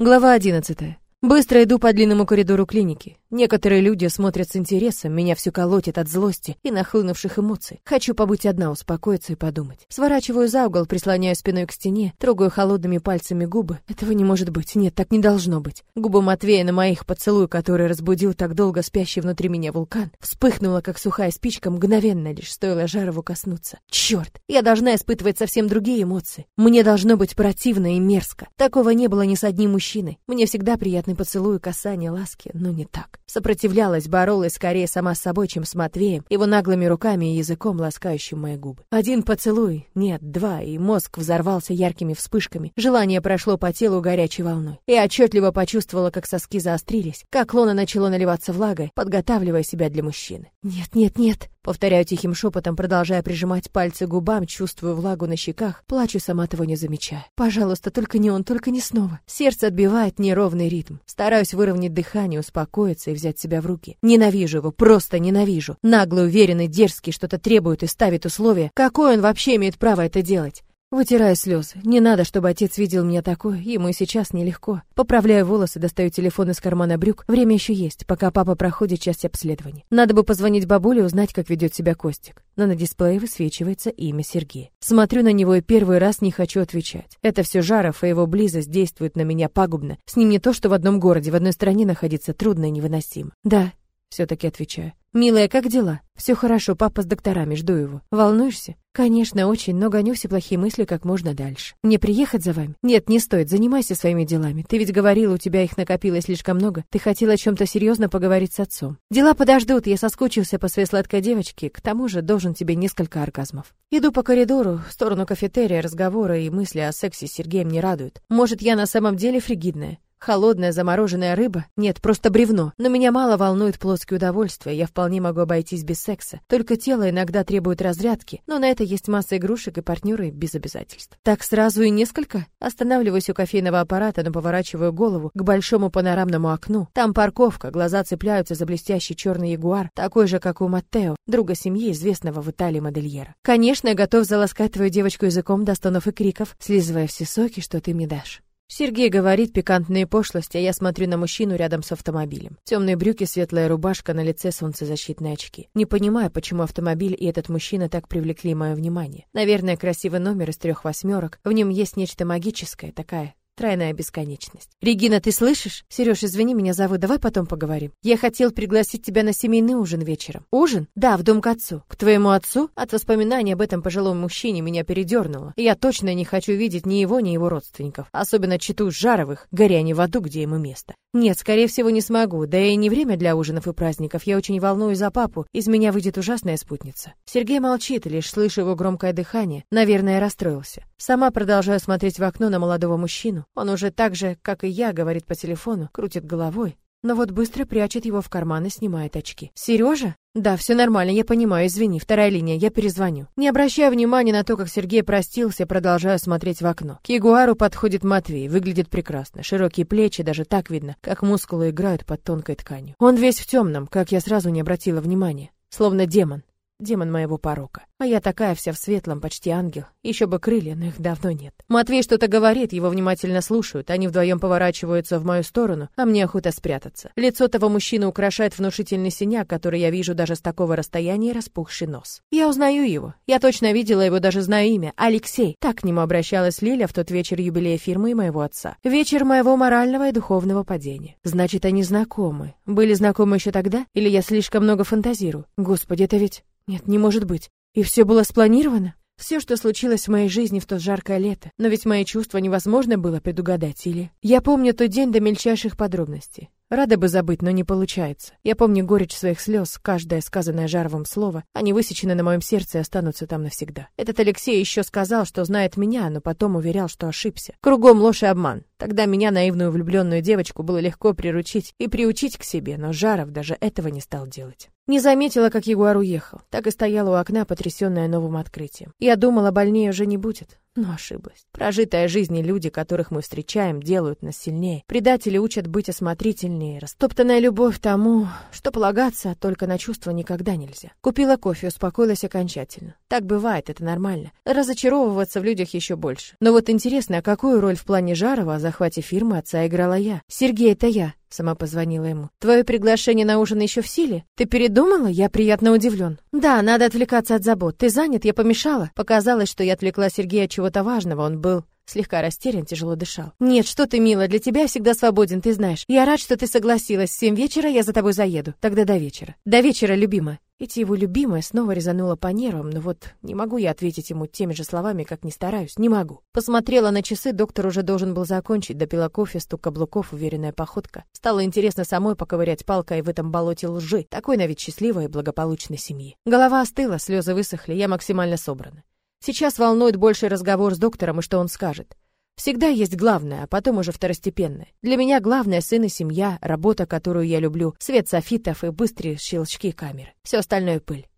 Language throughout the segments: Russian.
Глава одиннадцатая. Быстро иду по длинному коридору клиники. Некоторые люди смотрят с интересом, меня все колотит от злости и нахлынувших эмоций. Хочу побыть одна, успокоиться и подумать. Сворачиваю за угол, прислоняю спиной к стене, трогаю холодными пальцами губы. Этого не может быть. Нет, так не должно быть. Губы Матвея на моих поцелуй, который разбудил так долго спящий внутри меня вулкан, вспыхнула, как сухая спичка, мгновенно лишь стоило Жарову коснуться. Черт! Я должна испытывать совсем другие эмоции. Мне должно быть противно и мерзко. Такого не было ни с одним мужчиной. Мне всегда приятный поцелуй, касание, ласки, но не так. Сопротивлялась, боролась скорее сама с собой, чем с Матвеем, его наглыми руками и языком, ласкающим мои губы. Один поцелуй, нет, два, и мозг взорвался яркими вспышками. Желание прошло по телу горячей волной. Я отчетливо почувствовала, как соски заострились, как лона начало наливаться влагой, подготавливая себя для мужчины. «Нет, нет, нет!» Повторяю тихим шепотом, продолжая прижимать пальцы к губам, чувствую влагу на щеках, плачу, сама того не замечая. Пожалуйста, только не он, только не снова. Сердце отбивает неровный ритм. Стараюсь выровнять дыхание, успокоиться и взять себя в руки. Ненавижу его, просто ненавижу. Наглый, уверенный, дерзкий, что-то требует и ставит условия. Какой он вообще имеет право это делать? Вытираю слезы. Не надо, чтобы отец видел меня такой, ему и сейчас нелегко. Поправляю волосы, достаю телефон из кармана брюк. Время еще есть, пока папа проходит часть обследований. Надо бы позвонить бабуле, узнать, как ведет себя Костик. Но на дисплее высвечивается имя Сергея. Смотрю на него и первый раз не хочу отвечать. Это все Жаров, и его близость действует на меня пагубно. С ним не то, что в одном городе, в одной стране находиться трудно и невыносимо. Да, все-таки отвечаю. «Милая, как дела?» «Все хорошо, папа с докторами, жду его. Волнуешься?» «Конечно, очень, но гоню все плохие мысли как можно дальше. Мне приехать за вами?» «Нет, не стоит, занимайся своими делами. Ты ведь говорила, у тебя их накопилось слишком много. Ты хотела о чем-то серьезно поговорить с отцом. Дела подождут, я соскучился по своей сладкой девочке, к тому же должен тебе несколько оргазмов». Иду по коридору, в сторону кафетерия, разговоры и мысли о сексе с Сергеем не радуют. Может, я на самом деле фригидная? Холодная замороженная рыба? Нет, просто бревно. Но меня мало волнует плотские удовольствия, я вполне могу обойтись без секса. Только тело иногда требует разрядки, но на это есть масса игрушек и партнеры без обязательств. Так сразу и несколько? Останавливаюсь у кофейного аппарата, но поворачиваю голову к большому панорамному окну. Там парковка, глаза цепляются за блестящий черный ягуар, такой же, как у Маттео, друга семьи, известного в Италии модельера. Конечно, я готов заласкать твою девочку языком до стонов и криков, слизывая все соки, что ты мне дашь. Сергей говорит пикантные пошлости, а я смотрю на мужчину рядом с автомобилем. Темные брюки, светлая рубашка, на лице солнцезащитные очки. Не понимаю, почему автомобиль и этот мужчина так привлекли мое внимание. Наверное, красивый номер из трех восьмерок. В нем есть нечто магическое, такая Тройная бесконечность. Регина, ты слышишь? Сереж, извини, меня зовут, давай потом поговорим. Я хотел пригласить тебя на семейный ужин вечером. Ужин? Да, в дом к отцу. К твоему отцу? От воспоминаний об этом пожилом мужчине меня передернуло. Я точно не хочу видеть ни его, ни его родственников. Особенно читу Жаровых, горя не в аду, где ему место. Нет, скорее всего, не смогу. Да и не время для ужинов и праздников. Я очень волнуюсь за папу. Из меня выйдет ужасная спутница. Сергей молчит, лишь слышу его громкое дыхание. Наверное, расстроился. Сама продолжаю смотреть в окно на молодого мужчину. Он уже так же, как и я, говорит по телефону, крутит головой, но вот быстро прячет его в карман и снимает очки. Сережа? Да, все нормально, я понимаю, извини, вторая линия, я перезвоню. Не обращая внимания на то, как Сергей простился, продолжаю смотреть в окно. К Ягуару подходит Матвей, выглядит прекрасно. Широкие плечи, даже так видно, как мускулы играют под тонкой тканью. Он весь в темном, как я сразу не обратила внимания. Словно демон. Демон моего порока. А я такая вся в светлом, почти ангел. Еще бы крылья, но их давно нет. Матвей что-то говорит, его внимательно слушают. Они вдвоем поворачиваются в мою сторону, а мне охота спрятаться. Лицо того мужчины украшает внушительный синяк, который я вижу даже с такого расстояния, распухший нос. Я узнаю его. Я точно видела его, даже знаю имя. Алексей. Так к нему обращалась Лиля в тот вечер юбилея фирмы и моего отца. Вечер моего морального и духовного падения. Значит, они знакомы. Были знакомы еще тогда? Или я слишком много фантазирую? Господи, это ведь... Нет, не может быть. И все было спланировано? Все, что случилось в моей жизни в то жаркое лето. Но ведь мои чувства невозможно было предугадать, или... Я помню тот день до мельчайших подробностей. Рада бы забыть, но не получается. Я помню горечь своих слез, каждое сказанное Жаровым слово. Они высечены на моем сердце и останутся там навсегда. Этот Алексей еще сказал, что знает меня, но потом уверял, что ошибся. Кругом ложь и обман. Тогда меня, наивную влюбленную девочку, было легко приручить и приучить к себе, но Жаров даже этого не стал делать. Не заметила, как Ягуар уехал. Так и стояла у окна, потрясенная новым открытием. Я думала, больнее уже не будет. Но ошиблась. Прожитая жизнь и люди, которых мы встречаем, делают нас сильнее. Предатели учат быть осмотрительнее. Растоптанная любовь тому, что полагаться только на чувства никогда нельзя. Купила кофе, успокоилась окончательно. Так бывает, это нормально. Разочаровываться в людях еще больше. Но вот интересно, а какую роль в плане Жарова о захвате фирмы отца играла я? Сергей, это я. Сама позвонила ему. Твое приглашение на ужин еще в силе? Ты передумала? Я приятно удивлен. Да, надо отвлекаться от забот. Ты занят? Я помешала. Показалось, что я отвлекла Сергея от чего-то важного. Он был слегка растерян, тяжело дышал. «Нет, что ты, мила, для тебя всегда свободен, ты знаешь. Я рад, что ты согласилась. В семь вечера я за тобой заеду. Тогда до вечера. До вечера, любимая». Эти его любимая снова резанула по нервам, но вот не могу я ответить ему теми же словами, как не стараюсь, не могу. Посмотрела на часы, доктор уже должен был закончить, допила кофе, стук каблуков, уверенная походка. Стало интересно самой поковырять палкой в этом болоте лжи, такой на вид счастливой и благополучной семьи. Голова остыла, слезы высохли, я максимально собрана. Сейчас волнует больше разговор с доктором и что он скажет. Всегда есть главное, а потом уже второстепенное. Для меня главное сын и семья, работа, которую я люблю, свет софитов и быстрые щелчки камеры. Все остальное пыль.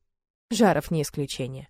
Жаров не исключение.